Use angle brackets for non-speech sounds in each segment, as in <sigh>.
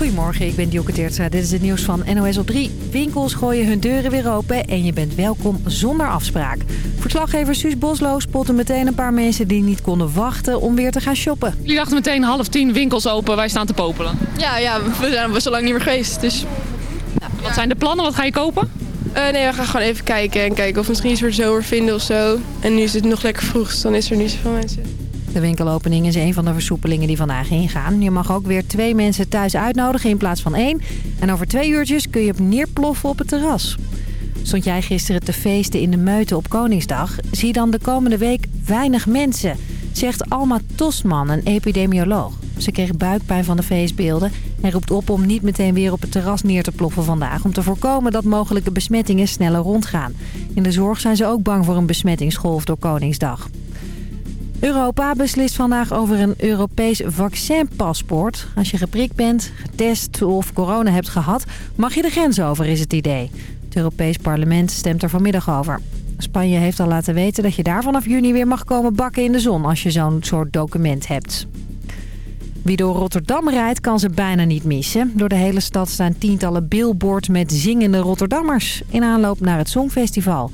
Goedemorgen, ik ben Dioke Teertstra. Dit is het nieuws van NOS op 3. Winkels gooien hun deuren weer open en je bent welkom zonder afspraak. Verslaggever Suus Boslo spotte meteen een paar mensen die niet konden wachten om weer te gaan shoppen. Jullie dachten meteen half tien winkels open, wij staan te popelen. Ja, ja we zijn al zo lang niet meer geweest. Dus... Wat zijn de plannen? Wat ga je kopen? Uh, nee, we gaan gewoon even kijken en kijken of we misschien iets voor zomer vinden of zo. En nu is het nog lekker vroeg, dus dan is er niet zoveel mensen. De winkelopening is een van de versoepelingen die vandaag ingaan. Je mag ook weer twee mensen thuis uitnodigen in plaats van één. En over twee uurtjes kun je op neerploffen op het terras. Stond jij gisteren te feesten in de meute op Koningsdag? Zie dan de komende week weinig mensen, zegt Alma Tosman, een epidemioloog. Ze kreeg buikpijn van de feestbeelden en roept op om niet meteen weer op het terras neer te ploffen vandaag... om te voorkomen dat mogelijke besmettingen sneller rondgaan. In de zorg zijn ze ook bang voor een besmettingsgolf door Koningsdag. Europa beslist vandaag over een Europees vaccinpaspoort. Als je geprikt bent, getest of corona hebt gehad, mag je de grens over, is het idee. Het Europees Parlement stemt er vanmiddag over. Spanje heeft al laten weten dat je daar vanaf juni weer mag komen bakken in de zon als je zo'n soort document hebt. Wie door Rotterdam rijdt kan ze bijna niet missen. Door de hele stad staan tientallen billboards met zingende Rotterdammers in aanloop naar het Songfestival.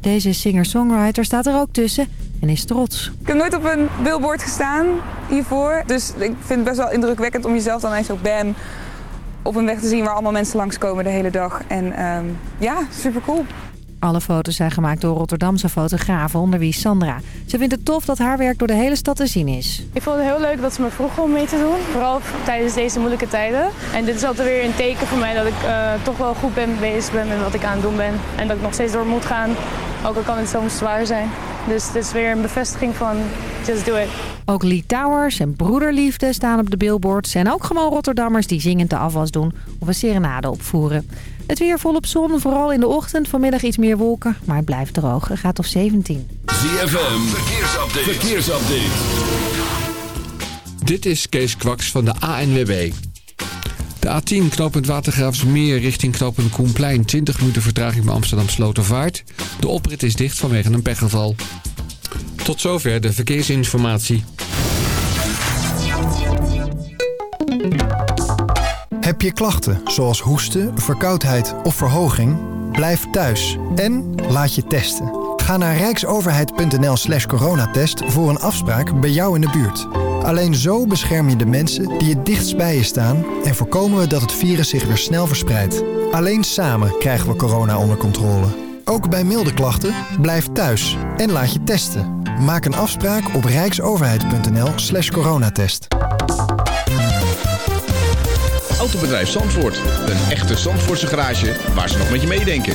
Deze singer-songwriter staat er ook tussen en is trots. Ik heb nooit op een billboard gestaan hiervoor. Dus ik vind het best wel indrukwekkend om jezelf dan eens op bam op een weg te zien waar allemaal mensen langskomen de hele dag. En um, ja, super cool. Alle foto's zijn gemaakt door Rotterdamse fotografen, onder wie Sandra. Ze vindt het tof dat haar werk door de hele stad te zien is. Ik vond het heel leuk dat ze me vroegen om mee te doen. Vooral tijdens deze moeilijke tijden. En dit is altijd weer een teken voor mij dat ik uh, toch wel goed ben bezig ben met wat ik aan het doen ben. En dat ik nog steeds door moet gaan, ook al kan het soms zwaar zijn. Dus het is weer een bevestiging van just do it. Ook Lee Towers en Broederliefde staan op de billboards. En ook gewoon Rotterdammers die zingend de afwas doen of een serenade opvoeren. Het weer volop zon, vooral in de ochtend. Vanmiddag iets meer wolken, maar het blijft droog. Het gaat op 17. ZFM, verkeersupdate. verkeersupdate. Dit is Kees Kwaks van de ANWB. De A10 knooppunt Watergraafsmeer richting knooppunt Koenplein. 20 minuten vertraging bij Amsterdam Slotervaart. De oprit is dicht vanwege een pechgeval. Tot zover de verkeersinformatie. Heb je klachten zoals hoesten, verkoudheid of verhoging? Blijf thuis en laat je testen. Ga naar rijksoverheid.nl slash coronatest voor een afspraak bij jou in de buurt. Alleen zo bescherm je de mensen die het dichtst bij je staan... en voorkomen we dat het virus zich weer snel verspreidt. Alleen samen krijgen we corona onder controle. Ook bij milde klachten, blijf thuis en laat je testen. Maak een afspraak op rijksoverheid.nl slash coronatest. Autobedrijf Zandvoort. Een echte Zandvoortse garage waar ze nog met je meedenken.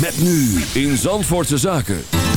Met nu in Zandvoortse Zaken.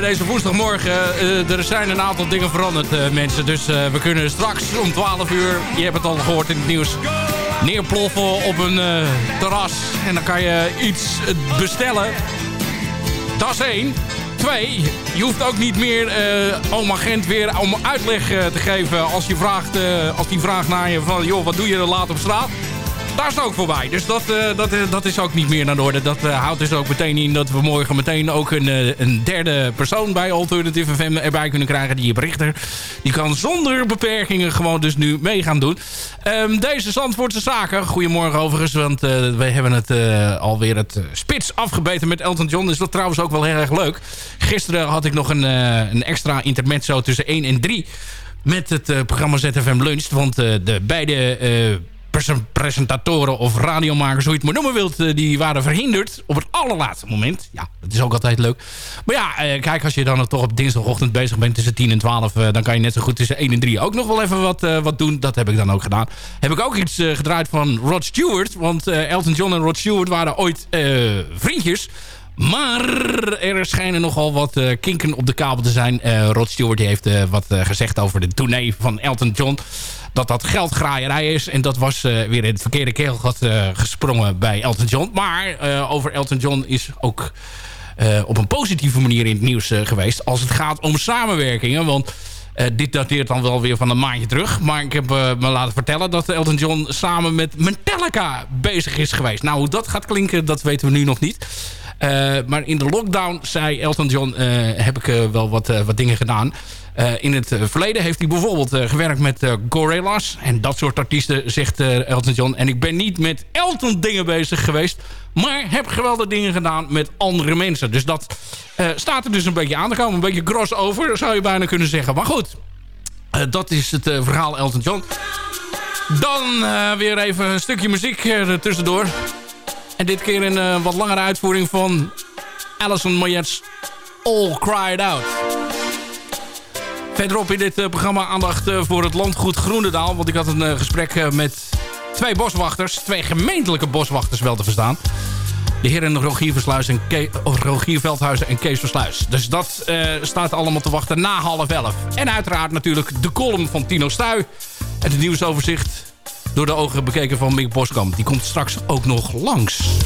bij deze woensdagmorgen. Uh, er zijn een aantal dingen veranderd, eh, mensen. Dus eh, we kunnen straks om 12 uur, je hebt het al gehoord in het nieuws... neerploffen op een terras. En dan kan je iets bestellen. Dat is één. Twee, je hoeft ook niet meer oma Gent weer om uitleg te geven... als, je vraagt, als die vraagt naar je van... joh, wat doe je er laat op straat? daar is het ook voorbij. Dus dat, eh, dat, eh, dat is ook niet meer naar de orde. Dat eh, houdt dus ook meteen in dat we morgen meteen ook een, een derde persoon bij Alternative FM erbij kunnen krijgen. Die Richter. Die kan zonder beperkingen gewoon dus nu mee gaan doen. Um, deze Zandvoortse Zaken. Goedemorgen overigens, want we hebben het alweer het spits afgebeten met Elton John. Dus dat trouwens ook wel heel erg leuk. Gisteren had ik nog een, een extra intermezzo tussen 1 en 3 met het programma ZFM Lunch. Want de beide presentatoren of radiomakers, hoe je het maar noemen wilt, eh, die waren verhinderd op het allerlaatste moment. Ja, dat is ook altijd leuk. Maar ja, eh, kijk, als je dan toch op dinsdagochtend bezig bent tussen 10 en 12, eh, dan kan je net zo goed tussen 1 en 3 ook nog wel even wat, wat doen. Dat heb ik dan ook gedaan. Heb ik ook iets gedraaid van Rod Stewart, want Elton John en Rod Stewart waren ooit vriendjes. Maar er schijnen nogal wat kinken op de kabel te zijn. Rod Stewart die heeft wat gezegd over de tournee van Elton John dat dat geldgraaierij is. En dat was eh, weer in het verkeerde keelgat eh, gesprongen bij Elton John. Maar eh, over Elton John is ook... op een positieve manier in het nieuws geweest... als het gaat om samenwerkingen. Want dit dateert dan wel weer van een maandje terug. Maar ik heb me laten vertellen dat Elton John samen met Metallica bezig is geweest. Nou, hoe dat gaat klinken, dat weten we nu nog niet. Eh, maar in de lockdown, zei Elton John, eh, heb ik eh, wel wat, wat dingen gedaan. in het verleden heeft hij bijvoorbeeld gewerkt met Gorillaz. En dat soort artiesten, zegt Elton John. En ik ben niet met Elton dingen bezig geweest. Maar heb geweldige dingen gedaan met andere mensen. Dus dat staat er dus een beetje aan te komen. Een beetje crossover, zou je bijna kunnen zeggen. Maar goed, dat is het verhaal Elton John. Dan weer even een stukje muziek tussendoor. En dit keer een eh, wat langere uitvoering van Alison Moyet's All Cried Out. Verderop in dit eh, programma aandacht eh, voor het landgoed Groenendaal. Want ik had een gesprek met twee boswachters. Twee gemeentelijke boswachters wel te verstaan. De heren Rogier, en Veldhuizen en Kees Versluis. Dus dat staat allemaal te wachten na half elf. En uiteraard natuurlijk de column van Tino Stuy. En het nieuwsoverzicht door de ogen bekeken van Mick Boskamp. Die komt straks ook nog langs.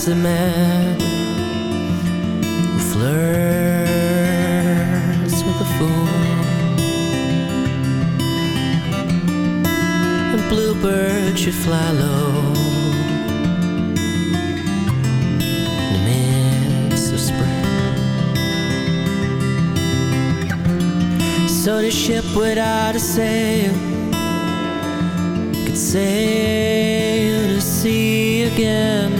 Finds the man who flirts with a fool. And bluebird should fly low in the midst of spring. So the ship without a sail could sail to sea again.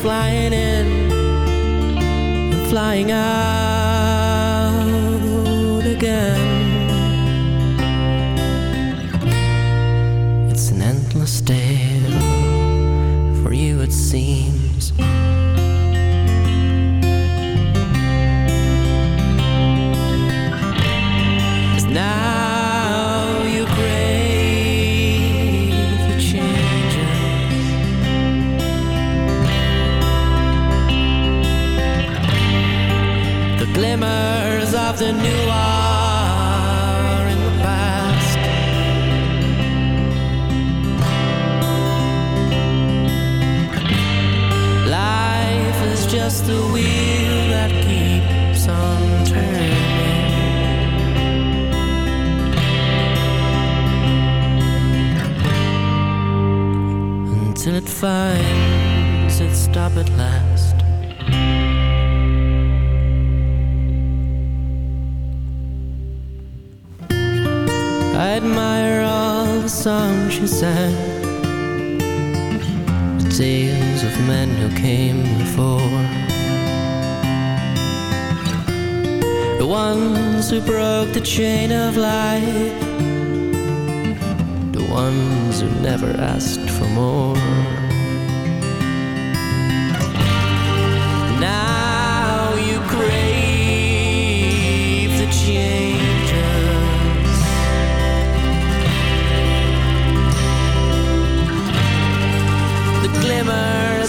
Flying in and flying out finds its stop at last. I admire all the songs she sang, the tales of men who came before, the ones who broke the chain of life the ones who never asked for more.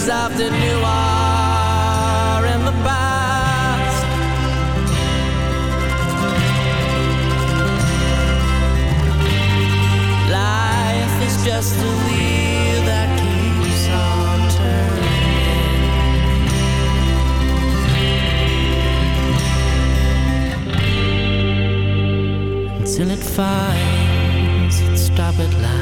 Glimmers of the new are in the past. Life is just a wheel that keeps on turning until it finds its stop at last.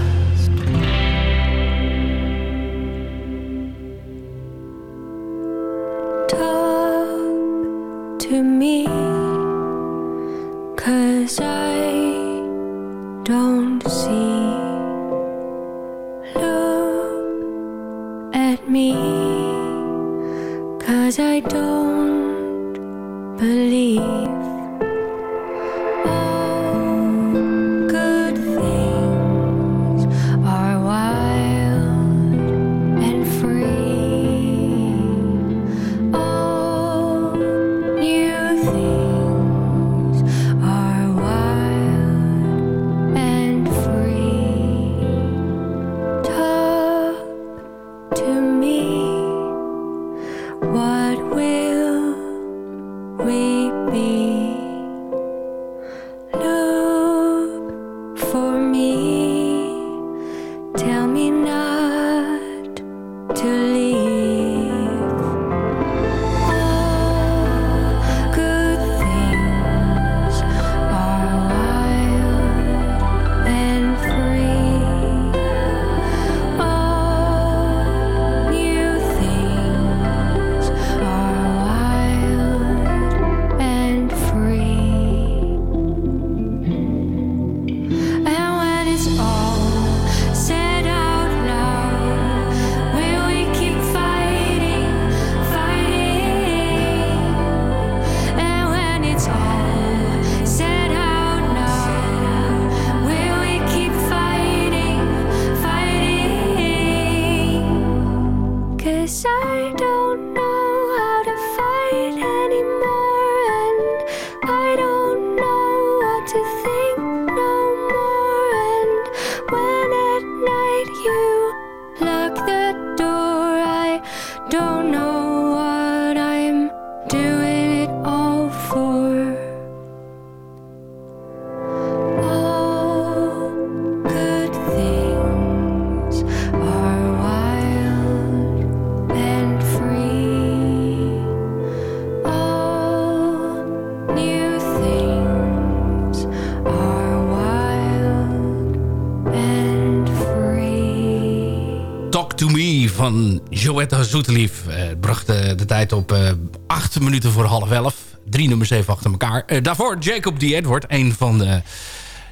Van Joetta Zoetelief. Eh, bracht eh, de tijd op eh 8 minuten voor half 11. Drie nummers even achter elkaar. Eh, daarvoor Jacob D. Edward, een van de,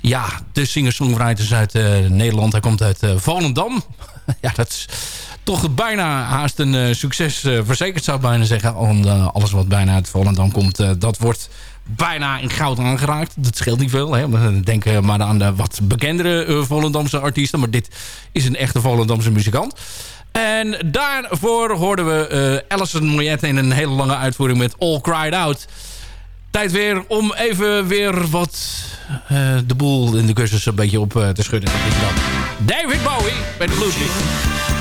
ja, de singer-songwriters uit eh, Nederland. Hij komt uit eh, Volendam. <laughs> ja, dat is toch bijna haast een eh, succes eh, verzekerd zou ik bijna zeggen. Want eh, alles wat bijna uit Volendam komt, eh, dat wordt bijna in goud aangeraakt. Dat scheelt niet veel. Hè? We denken maar aan de wat bekendere eh, Volendamse artiesten. Maar dit is een echte Volendamse muzikant. En daarvoor hoorden we eh Alison Moyette in een hele lange uitvoering met All Cried Out. Tijd weer om even weer wat eh, de boel in de cursus een beetje op eh, te schudden. David Bowie bij de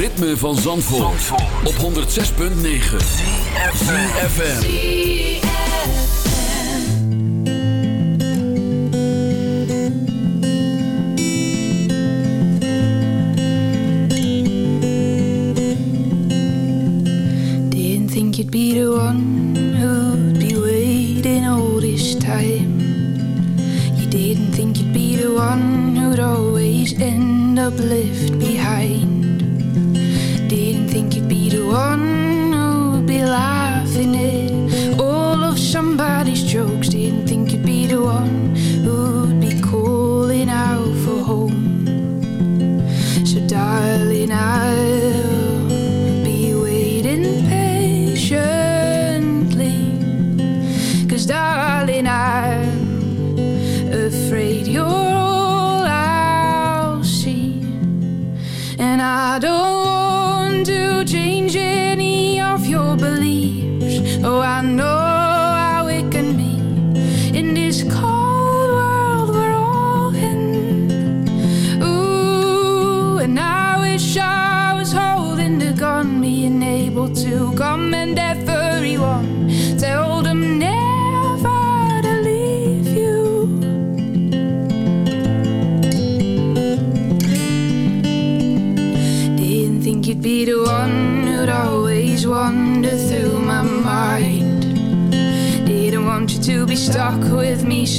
ritme van Zandvoort, op 106.9 FM. Didn't think you'd be the one who'd be waiting all this time. You didn't think you'd be the one who'd always end up left behind. One who'd be laughing at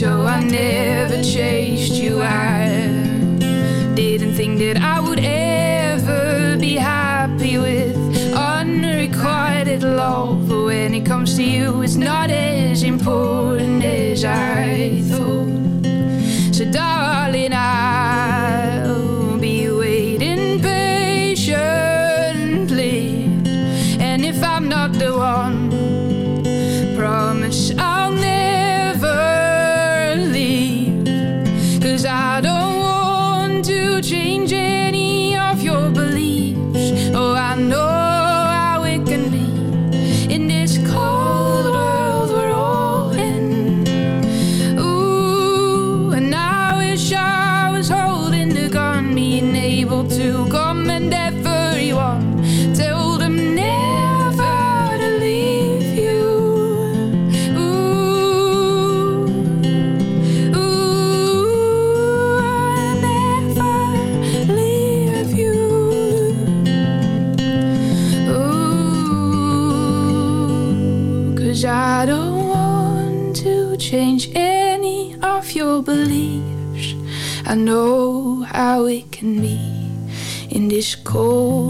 so I never chased you out. Didn't think that I would ever be happy with unrequited love. But when it comes to you, it's not as cold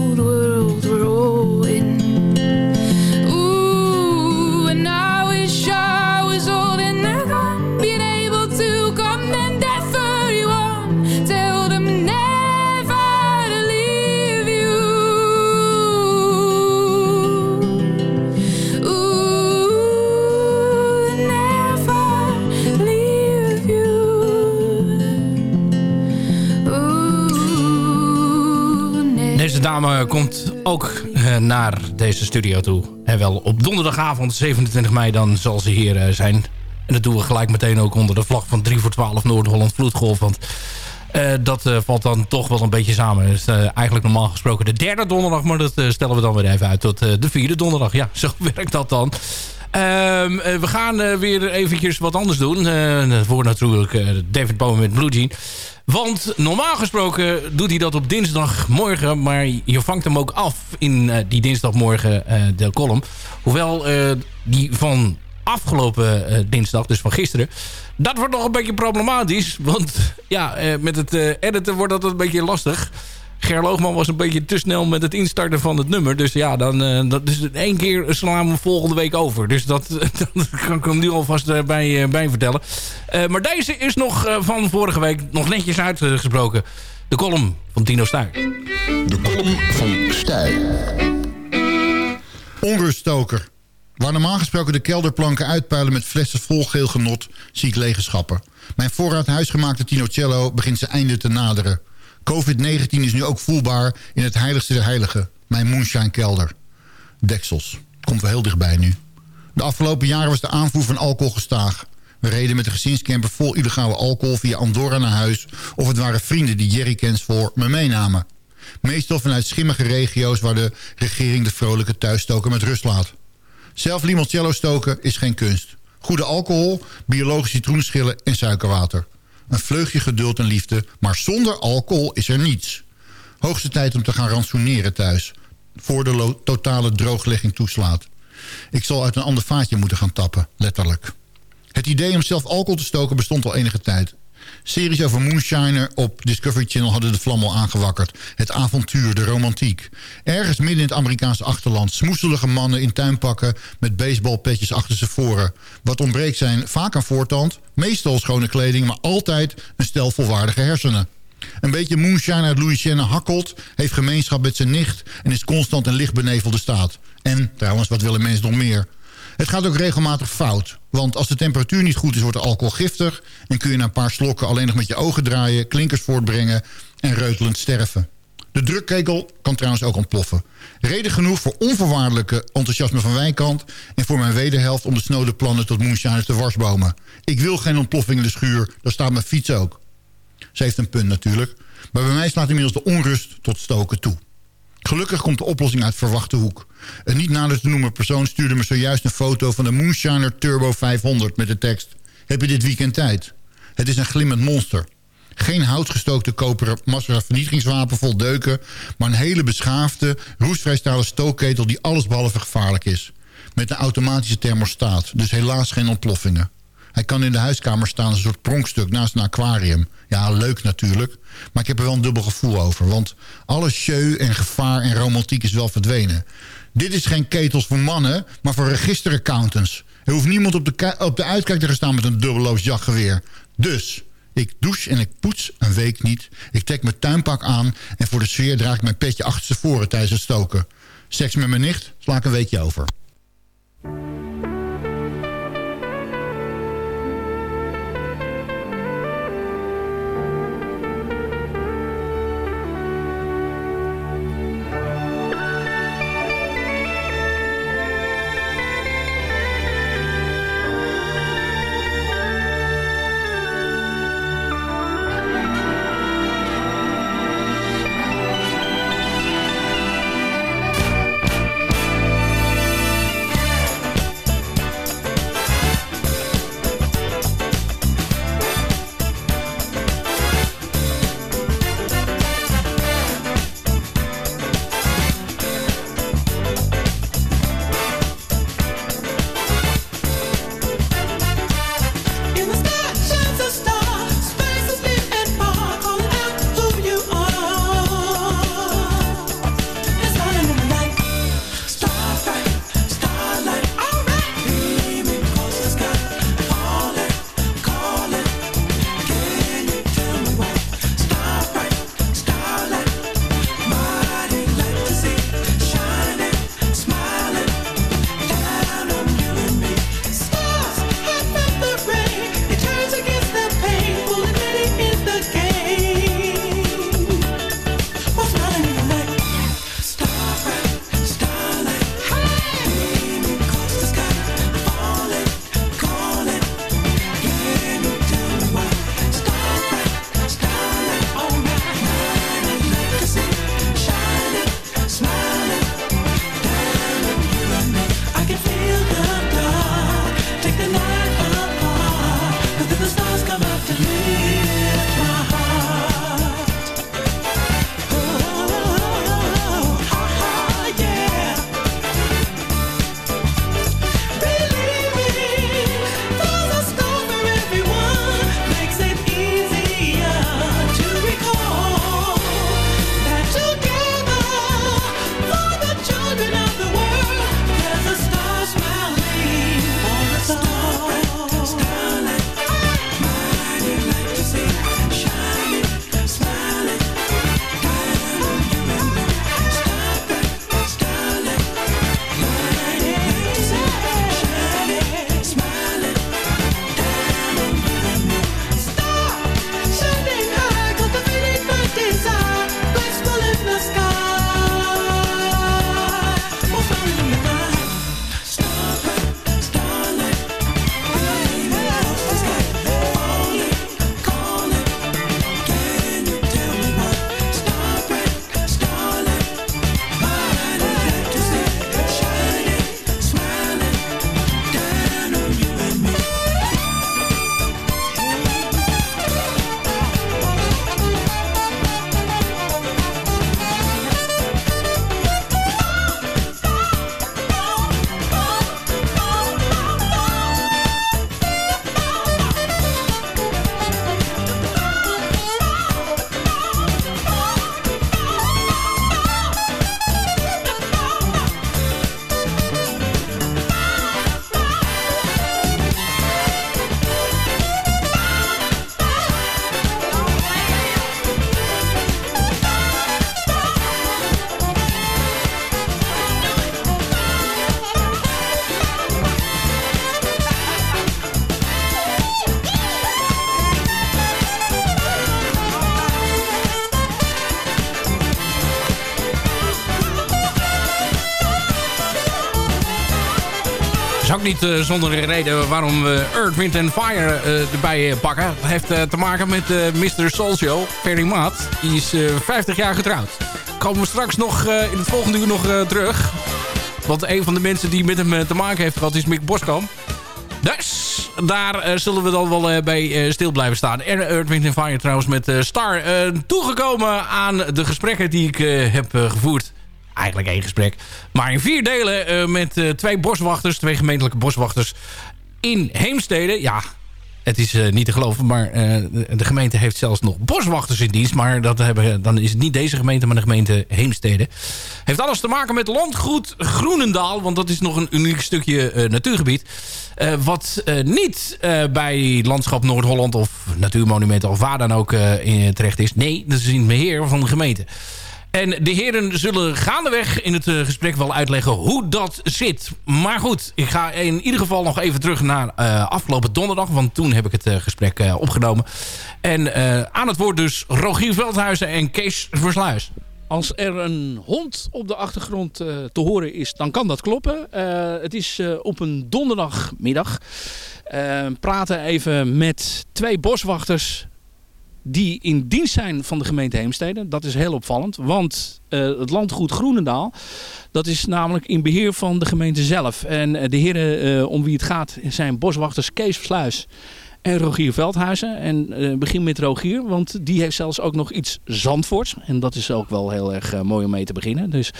komt ook eh, naar deze studio toe. En wel op donderdagavond 27 mei dan zal ze hier eh, zijn. En dat doen we gelijk meteen ook onder de vlag van 3 voor 12 Noord-Holland Vloedgolf. Want eh, dat valt dan toch wel een beetje samen. Eh, eigenlijk normaal gesproken de derde donderdag. Maar dat stellen we dan weer even uit tot de vierde donderdag. Ja, <laughs> zo werkt dat dan. Ehm, eh, we gaan weer eventjes wat anders doen. Voor natuurlijk David Bowie met Blue Jean. Want normaal gesproken doet hij dat op dinsdagmorgen. Maar je vangt hem ook af in eh, die dinsdagmorgen de column. Hoewel eh, die van afgelopen dinsdag, dus van gisteren... dat wordt nog een beetje problematisch. Want ja, met het editen wordt dat een beetje lastig. Ger Loogman was een beetje te snel met het instarten van het nummer. Dus ja, dan, eh, dat, dus één keer slaan we volgende week over. Dus dat, <laughs> dat kan ik hem nu alvast eh, bij, eh, bij vertellen. Eh, maar deze is nog eh, van vorige week nog netjes uitgesproken. De column van Tino Stuy. De column van Stijl. Onruststoker. Waar normaal gesproken de kelderplanken uitpuilen met flessen vol geel genot, zie ik lege schappen. Mijn voorraad huisgemaakte Tinocello begint zijn einde te naderen. COVID-19 is nu ook voelbaar in het heiligste der heiligen, mijn moonshine kelder. Deksels. Komt wel heel dichtbij nu. De afgelopen jaren was de aanvoer van alcohol gestaag. We reden met de gezinscamper vol illegale alcohol via Andorra naar huis... of het waren vrienden die jerrycans voor me meenamen. Meestal vanuit schimmige regio's waar de regering de vrolijke thuisstoker met rust laat. Zelf limoncello stoken is geen kunst. Goede alcohol, biologische citroenschillen en suikerwater. Een vleugje geduld en liefde, maar zonder alcohol is er niets. Hoogste tijd om te gaan ransoneren thuis. Voor de totale drooglegging toeslaat. Ik zal uit een ander vaatje moeten gaan tappen, letterlijk. Het idee om zelf alcohol te stoken bestond al enige tijd. Series over Moonshiner op Discovery Channel hadden de vlam al aangewakkerd. Het avontuur, de romantiek. Ergens midden in het Amerikaanse achterland... smoeselige mannen in tuinpakken met baseballpetjes achter ze voren. Wat ontbreekt zijn vaak een voortand, meestal schone kleding... maar altijd een stel volwaardige hersenen. Een beetje moonshine uit Louisiana hakkelt... heeft gemeenschap met zijn nicht... en is constant een lichtbenevelde staat. En, trouwens, wat willen mensen nog meer... Het gaat ook regelmatig fout. Want als de temperatuur niet goed is, wordt de alcohol giftig... en kun je na een paar slokken alleen nog met je ogen draaien... klinkers voortbrengen en reutelend sterven. De drukkekel kan trouwens ook ontploffen. Reden genoeg voor onvoorwaardelijke enthousiasme van wijnkant... en voor mijn wederhelft om de snode plannen tot moonshine te warsbomen. Ik wil geen ontploffing in de schuur, daar staat mijn fiets ook. Ze heeft een punt natuurlijk. Maar bij mij slaat inmiddels de onrust tot stoken toe. Gelukkig komt de oplossing uit verwachte hoek. Een niet nader te noemen persoon stuurde me zojuist een foto... van de Moonshiner Turbo 500 met de tekst... Heb je dit weekend tijd? Het is een glimmend monster. Geen houtgestookte koperen massavernietigingswapen vol deuken... maar een hele beschaafde, roestvrij stalen stookketel... die allesbehalve gevaarlijk is. Met een automatische thermostaat, dus helaas geen ontploffingen. Hij kan in de huiskamer staan een soort pronkstuk naast een aquarium. Ja, leuk natuurlijk. Maar ik heb er wel een dubbel gevoel over. Want alle show en gevaar en romantiek is wel verdwenen. Dit is geen ketels voor mannen, maar voor registeraccountants. Er hoeft niemand op de, op de uitkijk te gaan staan met een dubbelloos jachtgeweer. Dus, ik douche en ik poets een week niet. Ik trek mijn tuinpak aan en voor de sfeer draag ik mijn petje achterstevoren tijdens het stoken. Seks met mijn nicht sla ik een weekje over. Niet eh, zonder reden waarom we Earth, Wind Fire eh, erbij eh, pakken. Het heeft te maken met Mr. Soulshow, Ferry Maat. Die is eh, 50 jaar getrouwd. komen we straks nog in het volgende uur nog terug. Want een van de mensen die met hem te maken heeft gehad is Mick Boskamp. Dus daar zullen we dan wel bij stil blijven staan. En Earth, Wind Fire trouwens met Star. toegekomen aan de gesprekken die ik heb gevoerd. Eigenlijk één gesprek. Maar in vier delen eh, met eh, twee boswachters. Twee gemeentelijke boswachters in Heemstede. Ja, het is eh, niet te geloven, maar de, gemeente heeft zelfs nog boswachters in dienst. Maar dat hebben, dan is het niet deze gemeente, maar de gemeente Heemstede. Heeft alles te maken met landgoed Groenendaal. Want dat is nog een uniek stukje natuurgebied. Wat niet bij Landschap Noord-Holland of Natuurmonumenten of waar dan ook terecht is. Nee, dat is in het van de gemeente. En de heren zullen gaandeweg in het eh, gesprek wel uitleggen hoe dat zit. Maar goed, ik ga in ieder geval nog even terug naar eh, afgelopen donderdag. Want toen heb ik het eh, gesprek opgenomen. En aan het woord dus Rogier Veldhuizen en Kees Versluis. Als er een hond op de achtergrond te horen is, dan kan dat kloppen. Het is op een donderdagmiddag. Praten even met twee boswachters die in dienst zijn van de gemeente Heemstede. Dat is heel opvallend, want eh, het landgoed Groenendaal... dat is namelijk in beheer van de gemeente zelf. En eh, de heren eh, om wie het gaat zijn boswachters Kees Versluis en Rogier Veldhuizen. En begin met Rogier, want die heeft zelfs ook nog iets Zandvoorts. En dat is ook wel heel erg mooi om mee te beginnen. Dus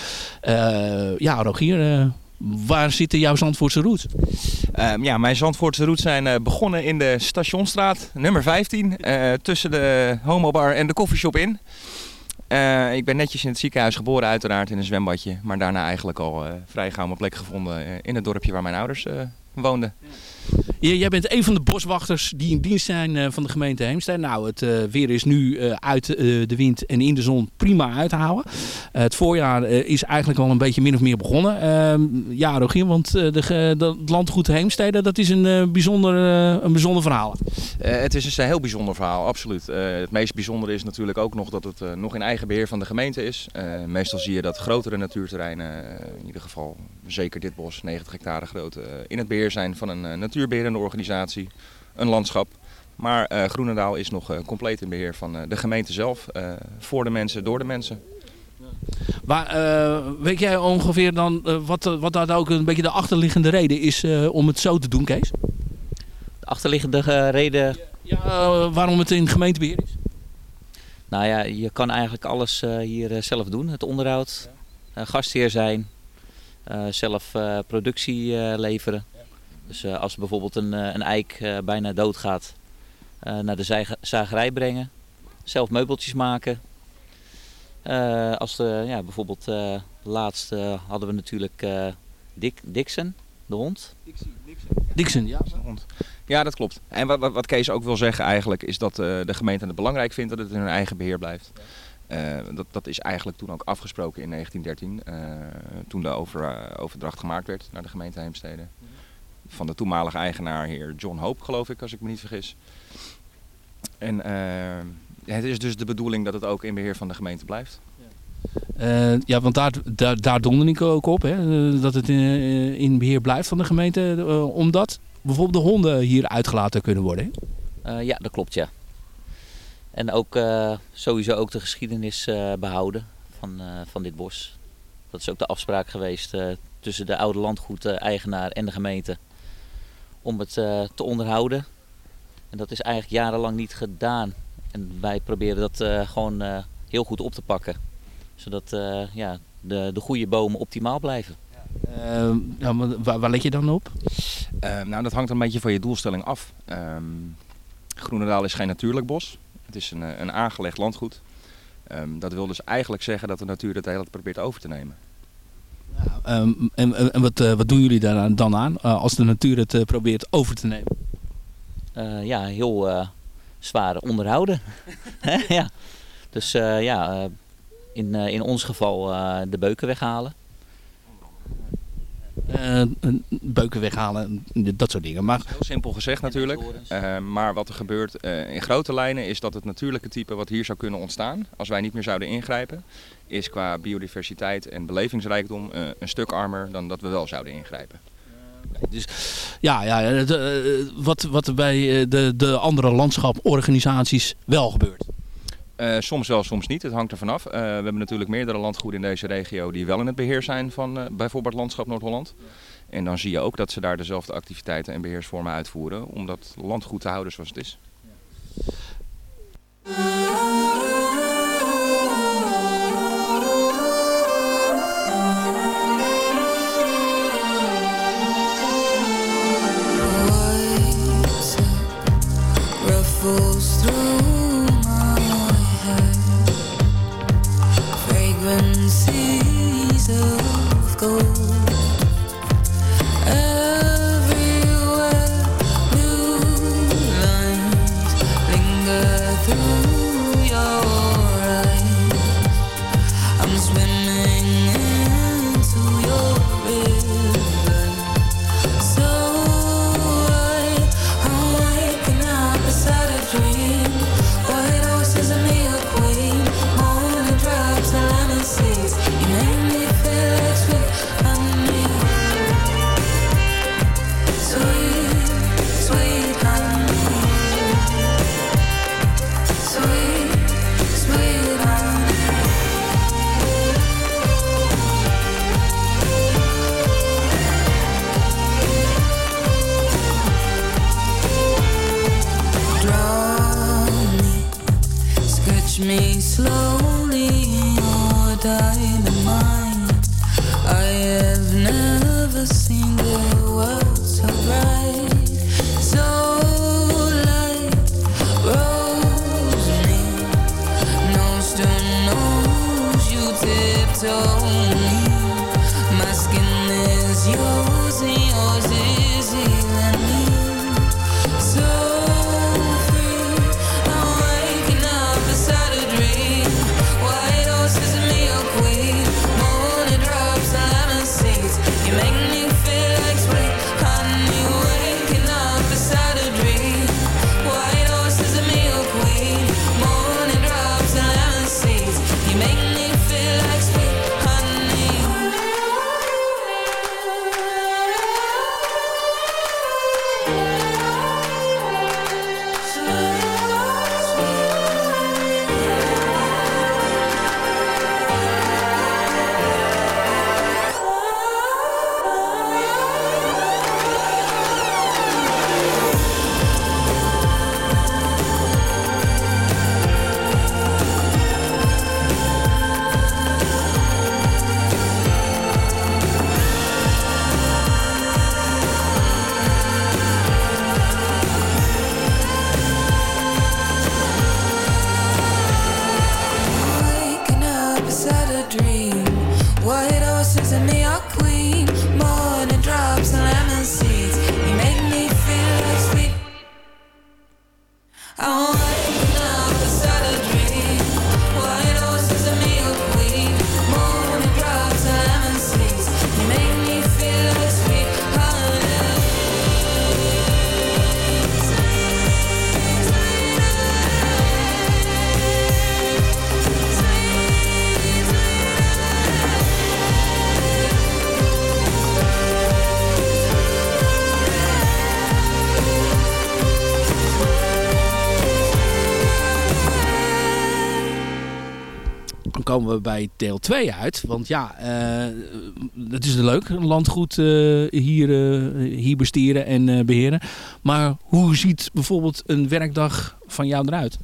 ja, Rogier, waar zitten jouw Zandvoortse roots? Ehm, ja, mijn Zandvoortse roots zijn eh, begonnen in de Stationstraat, nummer 15. eh, tussen de homobar en de koffieshop in. Eh, ik ben netjes in het ziekenhuis geboren, uiteraard in een zwembadje. Maar daarna eigenlijk al eh, vrij gauw mijn plek gevonden eh, in het dorpje waar mijn ouders eh, woonden. Jij bent een van de boswachters die in dienst zijn eh, van de gemeente Heemstede. Nou, het eh, weer is nu eh, uit de wind en in de zon prima uit te houden. Het voorjaar is eigenlijk al een beetje min of meer begonnen. Ehm, ja, Rogier, want het landgoed Heemstede, dat is een, bijzonder, een bijzonder verhaal. Het is een heel bijzonder verhaal, absoluut. Het meest bijzondere is natuurlijk ook nog dat het nog in eigen beheer van de gemeente is. Meestal zie je dat grotere natuurterreinen, in ieder geval zeker dit bos, 90 hectare groot, in het beheer zijn van een organisatie, een landschap. Maar eh, Groenendaal is nog eh, compleet in beheer van eh, de gemeente zelf, eh, voor de mensen, door de mensen. Maar eh, weet jij ongeveer dan wat, wat daar ook een beetje de achterliggende reden is eh, om het zo te doen, Kees? De achterliggende reden... Ja, waarom het in gemeentebeheer is? Nou ja, je kan eigenlijk alles eh, hier zelf doen. Het onderhoud, gastheer zijn, eh, zelf eh, productie eh, leveren. Dus eh, als bijvoorbeeld een, eh, een eik eh, bijna doodgaat, eh, naar de zagerij brengen. Zelf meubeltjes maken. Eh, als de, ja, bijvoorbeeld eh, laatst hadden we natuurlijk eh, Dick, Dixon, de hond. Dixon, ja. Hond. Ja, dat klopt. En wat, wat, wat Kees ook wil zeggen eigenlijk is dat eh, de gemeente het belangrijk vindt dat het in hun eigen beheer blijft. Eh, dat, dat is eigenlijk toen ook afgesproken in 1913, eh, toen de over, overdracht gemaakt werd naar de gemeente Heemstede. Van de toenmalige eigenaar heer John Hope, geloof ik, als ik me niet vergis. En eh, het is dus de bedoeling dat het ook in beheer van de gemeente blijft. Eh, ja, want daar, daar, daar doelde ik ook op, hè, eh, dat het in, eh, in beheer blijft van de gemeente. eh, omdat bijvoorbeeld de honden hier uitgelaten kunnen worden. hè? Eh, ja, dat klopt, ja. En ook eh, sowieso ook de geschiedenis eh, behouden van, eh, van dit bos. Dat is ook de afspraak geweest eh, tussen de oude landgoed-eigenaar en de gemeente. Om het eh, te onderhouden. En dat is eigenlijk jarenlang niet gedaan. En wij proberen dat eh, gewoon eh, heel goed op te pakken. Zodat eh, ja, de, de goede bomen optimaal blijven. Ja, maar waar, waar let je dan op? Eh, nou, dat hangt een beetje van je doelstelling af. Ehm Groenendaal is geen natuurlijk bos. Het is een, een aangelegd landgoed. Ehm, dat wil dus eigenlijk zeggen dat de natuur het hele probeert over te nemen. Ehm, en en, wat, eh, wat doen jullie daar dan aan eh, als de natuur het eh, probeert over te nemen? eh, ja, heel eh, zwaar onderhouden. <laughs> Hè? ja. Dus eh, ja, eh, in, eh, in ons geval eh, de beuken weghalen. Eh, beuken weghalen, dat soort dingen. Maar Heel simpel gezegd natuurlijk. Eh, maar wat er gebeurt eh, in grote lijnen is dat het natuurlijke type wat hier zou kunnen ontstaan, als wij niet meer zouden ingrijpen, is qua biodiversiteit en belevingsrijkdom eh, een stuk armer dan dat we wel zouden ingrijpen. Dus ja, ja het, eh, wat, wat er bij eh, de, de andere landschaporganisaties wel gebeurt. Soms wel, soms niet. Het hangt er vanaf. Eh we hebben natuurlijk meerdere landgoeden in deze regio die wel in het beheer zijn van eh, bijvoorbeeld Landschap Noord-Holland. En dan zie je ook dat ze daar dezelfde activiteiten en beheersvormen uitvoeren om dat landgoed te houden zoals het is. ruffles vou bij deel 2 uit. Want ja, eh het is leuk. Landgoed eh, hier, eh, hier besteren en eh, beheren. Maar hoe ziet bijvoorbeeld een werkdag van jou eruit?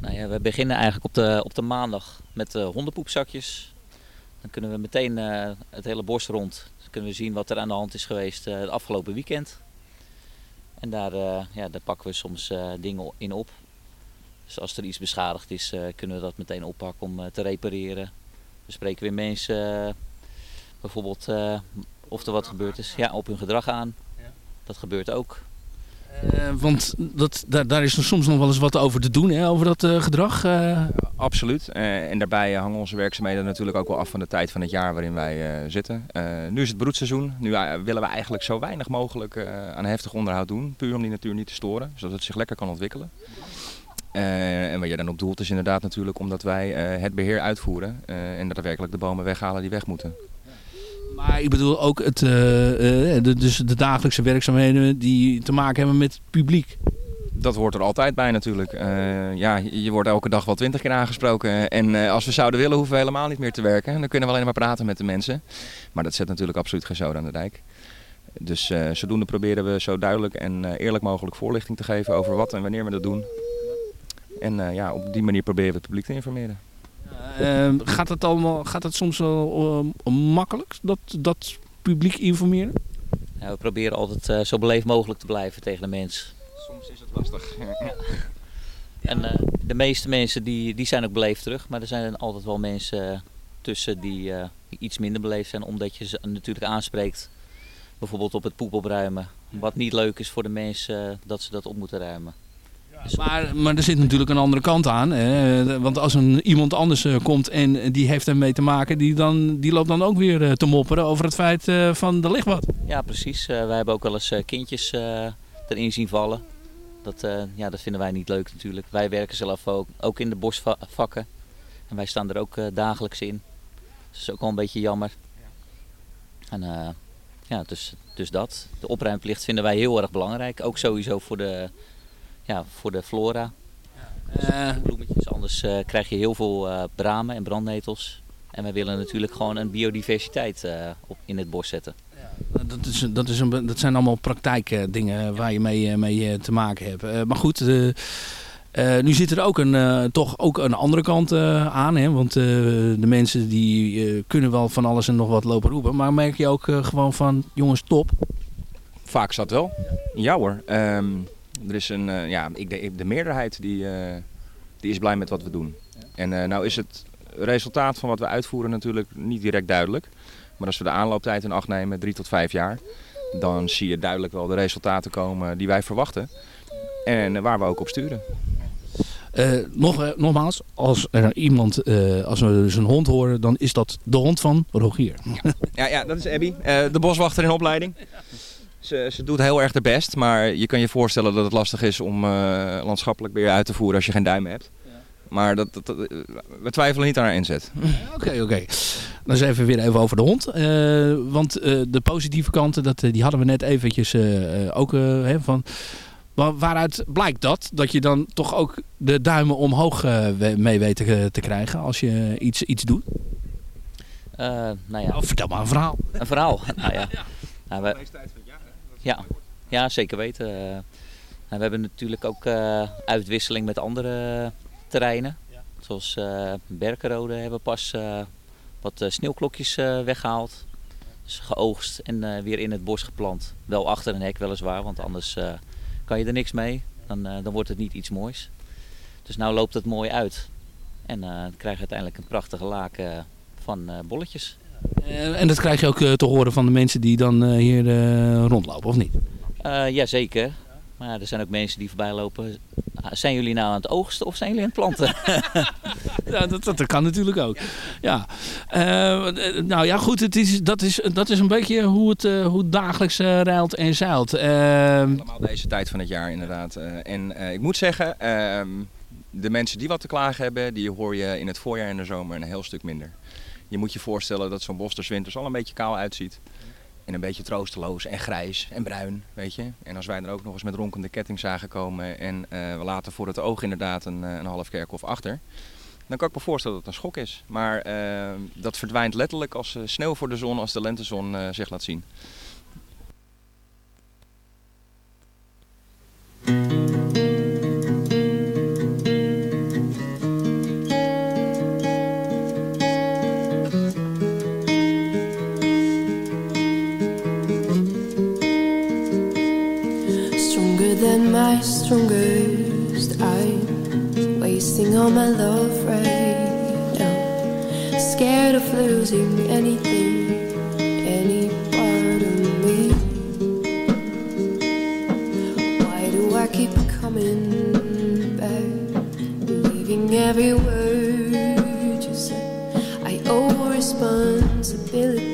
Nou ja, we beginnen eigenlijk op de, op de maandag met eh, hondenpoepzakjes. Dan kunnen we meteen eh, het hele bos rond. Dan kunnen we zien wat er aan de hand is geweest eh, het afgelopen weekend. En daar, eh, ja, daar pakken we soms eh, dingen in op. Dus als er iets beschadigd is, eh, kunnen we dat meteen oppakken om eh, te repareren. We spreken weer mensen, eh, bijvoorbeeld eh, of er wat gebeurd is, ja, op hun gedrag aan. Dat gebeurt ook. Eh, want dat, daar, daar is er soms nog wel eens wat over te doen, hè, over dat eh, gedrag. eh. Absoluut. Eh, en daarbij hangen onze werkzaamheden natuurlijk ook wel af van de tijd van het jaar waarin wij eh, zitten. Eh, nu is het broedseizoen. Nu willen we eigenlijk zo weinig mogelijk eh, aan heftig onderhoud doen. Puur om die natuur niet te storen, zodat het zich lekker kan ontwikkelen. Eh, en wat je dan op doelt is inderdaad natuurlijk omdat wij eh, het beheer uitvoeren. eh, en daadwerkelijk de bomen weghalen die weg moeten. Maar ik bedoel ook het, de, dus de dagelijkse werkzaamheden die te maken hebben met het publiek. Dat hoort er altijd bij natuurlijk. Ja, je wordt elke dag wel twintig keer aangesproken. En als we zouden willen, hoeven we helemaal niet meer te werken. Dan kunnen we alleen maar praten met de mensen. Maar dat zet natuurlijk absoluut geen zoden aan de dijk. Dus zodoende proberen we zo duidelijk en eerlijk mogelijk voorlichting te geven over wat en wanneer we dat doen. En eh, ja, op die manier proberen we het publiek te informeren. Ehm, gaat, het allemaal, gaat het soms wel eh, makkelijk, dat, dat publiek informeren? Ja, we proberen altijd eh, zo beleefd mogelijk te blijven tegen de mens. Soms is het lastig. <laughs> En eh, de meeste mensen die, die zijn ook beleefd terug, maar er zijn altijd wel mensen eh, tussen die, eh, die iets minder beleefd zijn, omdat je ze natuurlijk aanspreekt. Bijvoorbeeld op het poep opruimen. Wat niet leuk is voor de mensen, eh, dat ze dat op moeten ruimen. Maar, maar er zit natuurlijk een andere kant aan. Hè? Want als een, iemand anders eh, komt en die heeft ermee te maken, die, dan, die loopt dan ook weer eh, te mopperen over het feit eh, van ligt wat. Ja, precies. Wij hebben ook wel eens kindjes erin zien vallen. Dat, ja, dat vinden wij niet leuk natuurlijk. Wij werken zelf ook, ook in de bosvakken. En wij staan er ook dagelijks in. Dus dat is ook wel een beetje jammer. En ja, dus, dus dat. De opruimplicht vinden wij heel erg belangrijk. Ook sowieso voor de, ja, voor de flora. Dus de bloemetjes. Anders eh, krijg je heel veel eh, bramen en brandnetels. En wij willen natuurlijk gewoon een biodiversiteit eh, op, in het bos zetten. Dat, is, dat, is een, dat zijn allemaal praktijkdingen waar je mee, eh, mee eh, te maken hebt. Eh, maar goed, eh, eh, nu zit er ook een, eh, toch ook een andere kant eh, aan. Hè? Want eh, de mensen die eh, kunnen wel van alles en nog wat lopen roepen. Maar merk je ook eh, gewoon van, jongens, top. Vaak zat wel. Ja hoor. Ehm, er is een, eh, ja, ik denk de meerderheid die, eh, die is blij met wat we doen. En eh, nou is het resultaat van wat we uitvoeren natuurlijk niet direct duidelijk. Maar als we de aanlooptijd in acht nemen, drie tot vijf jaar, dan zie je duidelijk wel de resultaten komen die wij verwachten. En waar we ook op sturen. Nog, nogmaals, als er iemand, als we dus een hond horen, dan is dat de hond van Rogier. Ja, ja dat is Abby, de boswachter in opleiding. <laughs> Ze, ze doet heel erg de best, maar je kan je voorstellen dat het lastig is om eh, landschappelijk beheer uit te voeren als je geen duimen hebt. Maar dat, dat, dat- we twijfelen niet aan haar inzet. Oké, oké. Dan is even weer even over de hond. Eh, want eh, de positieve kanten, dat, die hadden we net eventjes eh, eh, ook hè, van... Wa- waaruit blijkt dat? Dat je dan toch ook de duimen omhoog mee weet te, krijgen als je iets, iets doet? Eh, nou ja. Oh, vertel maar een verhaal. Een verhaal, <laughs> nou ja. Nou, we, ja. ja, zeker weten. Eh, we hebben natuurlijk ook eh, uitwisseling met andere terreinen. Zoals eh Berkenrode hebben pas wat sneeuwklokjes eh, weggehaald. Dus geoogst en weer in het bos geplant. Wel achter een hek weliswaar, want anders kan je er niks mee. Dan, dan wordt het niet iets moois. Dus nou loopt het mooi uit. En dan krijg je uiteindelijk een prachtige laak eh, van bolletjes. Eh, en dat krijg je ook eh, te horen van de mensen die dan eh, hier eh, rondlopen, of niet? Eh Jazeker. Maar ja, er zijn ook mensen die voorbij lopen. Ah, Zijn jullie nou aan het oogsten of zijn jullie aan het planten? <laughs> Ja, dat, dat, dat kan natuurlijk ook. Ja. Nou ja, goed, het is, dat, is, dat is een beetje hoe het, eh, hoe het dagelijks eh, ruilt en zeilt. Eh, Allemaal deze tijd van het jaar inderdaad. Eh, en eh, ik moet zeggen, ehm, de mensen die wat te klagen hebben, die hoor je in het voorjaar en de zomer een heel stuk minder. Je moet je voorstellen dat zo'n bos er winters al een beetje kaal uitziet. En een beetje troosteloos en grijs en bruin, weet je. En als wij er ook nog eens met ronkende ketting zagen komen en eh, we laten voor het oog inderdaad een, eh, een half kerkhof achter. Dan kan ik me voorstellen dat het een schok is. Maar eh, dat verdwijnt letterlijk als sneeuw voor de zon, als de lentezon zich laat zien. All my love right now. Scared of losing anything, any part of me. Why do I keep coming back? Believing every word you say. I owe responsibility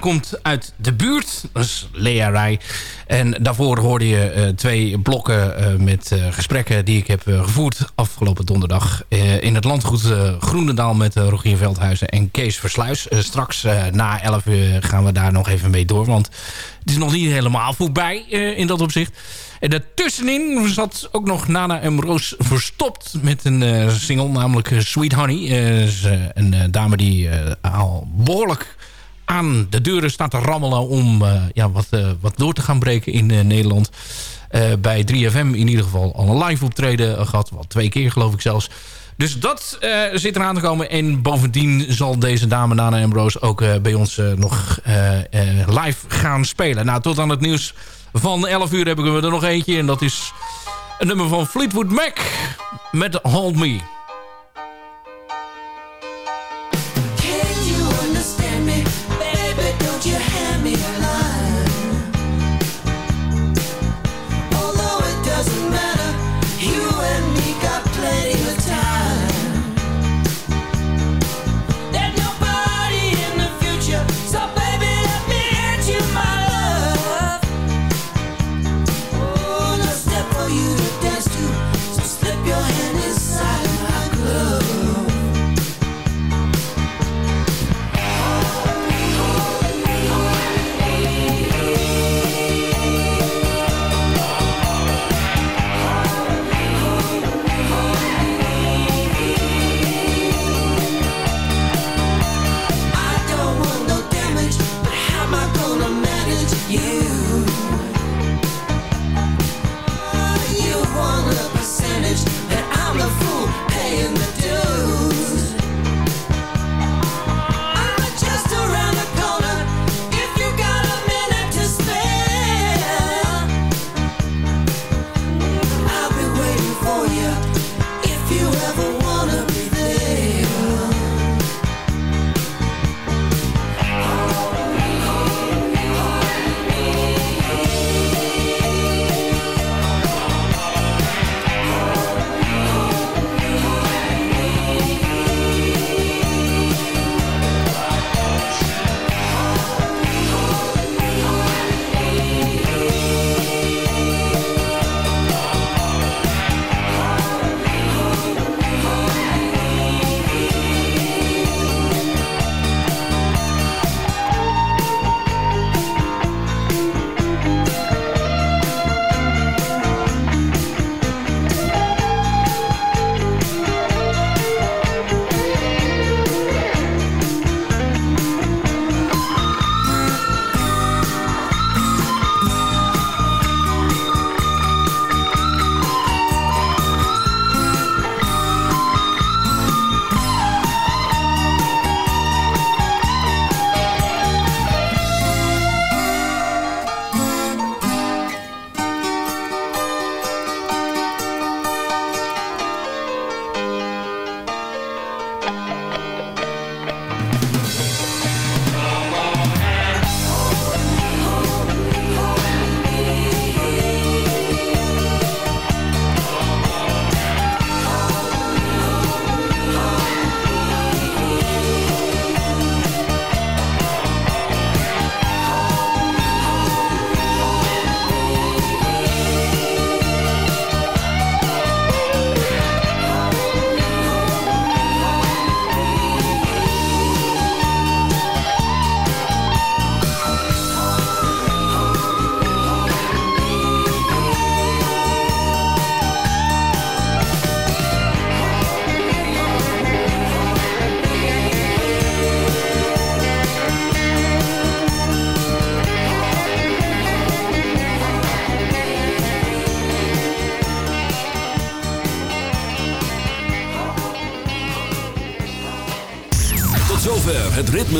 komt uit de buurt, dat is Lea Rij. En daarvoor hoorde je eh, twee blokken eh, met eh, gesprekken die ik heb gevoerd afgelopen donderdag. in het landgoed Groenendaal met Rogier Veldhuizen en Kees Versluis. Straks na 11 uur gaan we daar nog even mee door, want het is nog niet helemaal voorbij in dat opzicht. En daartussenin zat ook nog Nana M. Roos verstopt met een single, namelijk Sweet Honey. Een dame die al behoorlijk aan de deuren staat te rammelen om eh, ja, wat, eh, wat door te gaan breken in eh, Nederland. Bij 3FM in ieder geval al een live optreden eh, gehad. Wel twee keer geloof ik zelfs. Dus dat eh, zit eraan te komen. En bovendien zal deze dame Nana Ambrose ook bij ons nog live gaan spelen. Nou, tot aan het nieuws van 11 uur hebben we er nog eentje. En dat is een nummer van Fleetwood Mac met Hold Me.